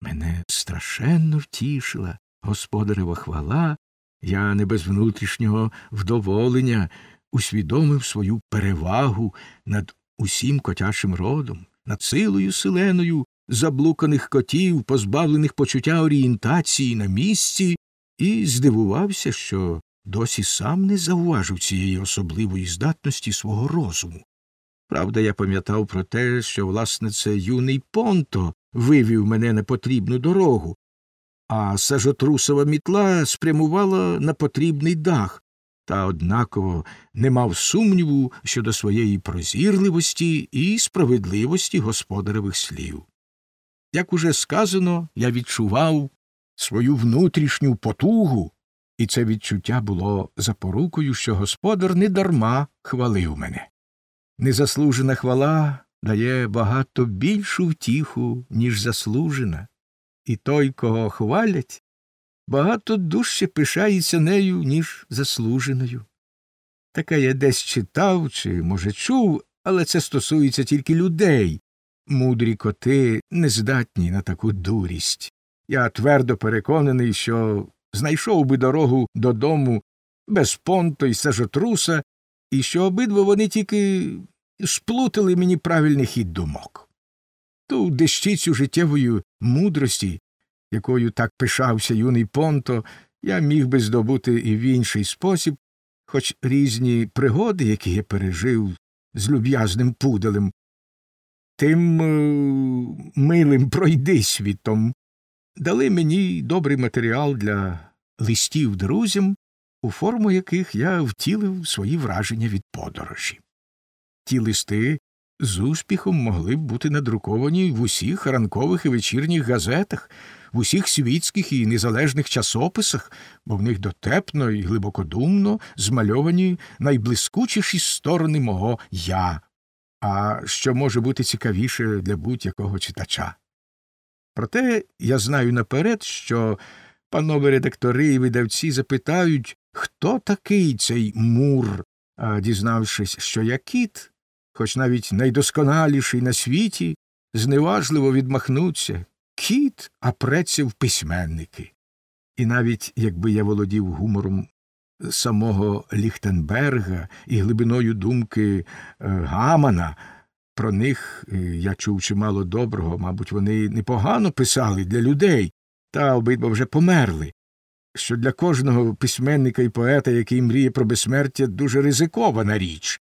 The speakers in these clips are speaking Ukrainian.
Мене страшенно втішила господарева хвала, я не без внутрішнього вдоволення усвідомив свою перевагу над усім котячим родом, над силою селеною заблуканих котів, позбавлених почуття орієнтації на місці, і здивувався, що досі сам не зауважив цієї особливої здатності свого розуму. Правда, я пам'ятав про те, що, власне, це юний понто вивів мене на потрібну дорогу, а сажотрусова мітла спрямувала на потрібний дах, та однаково не мав сумніву щодо своєї прозірливості і справедливості господаревих слів. Як уже сказано, я відчував свою внутрішню потугу, і це відчуття було запорукою, що господар недарма хвалив мене. Незаслужена хвала дає багато більшу втіху, ніж заслужена, і той, кого хвалять, багато дужче пишається нею, ніж заслуженою. Таке я десь читав чи, може, чув, але це стосується тільки людей. Мудрі коти не здатні на таку дурість. Я твердо переконаний, що знайшов би дорогу додому без понто й сажотруса, і що обидва вони тільки сплутали мені правильний хід думок. Ту дещицю життєвої мудрості, якою так пишався юний понто, я міг би здобути і в інший спосіб, хоч різні пригоди, які я пережив з люб'язним пуделем, тим е милим пройдисвітом, дали мені добрий матеріал для листів друзям, у форму яких я втілив свої враження від подорожі. Ті листи з успіхом могли б бути надруковані в усіх ранкових і вечірніх газетах, в усіх світських і незалежних часописах, бо в них дотепно і глибокодумно змальовані найблискучіші сторони мого я, а що може бути цікавіше для будь-якого читача. Проте я знаю наперед, що панове редактори і видавці запитають, хто такий цей мур, а дізнавшись, що я кіт, хоч навіть найдосконаліший на світі, зневажливо відмахнуться кіт, а в письменники. І навіть якби я володів гумором самого Ліхтенберга і глибиною думки Гамана, про них я чув чимало доброго, мабуть, вони непогано писали для людей, та обидва вже померли, що для кожного письменника і поета, який мріє про безсмертя, дуже ризикована річ.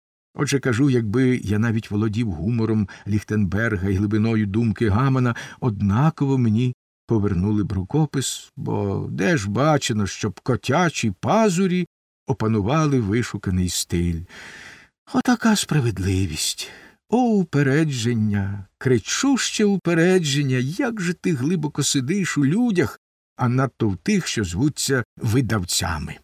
Отже кажу, якби я навіть володів гумором Ліхтенберга і глибиною думки Гамана, однаково мені повернули б рукопис, бо де ж бачено, щоб котячі пазурі опанували вишуканий стиль. Отака справедливість. О, упередження, кричуще упередження, як же ти глибоко сидиш у людях, а надто в тих, що звуться видавцями.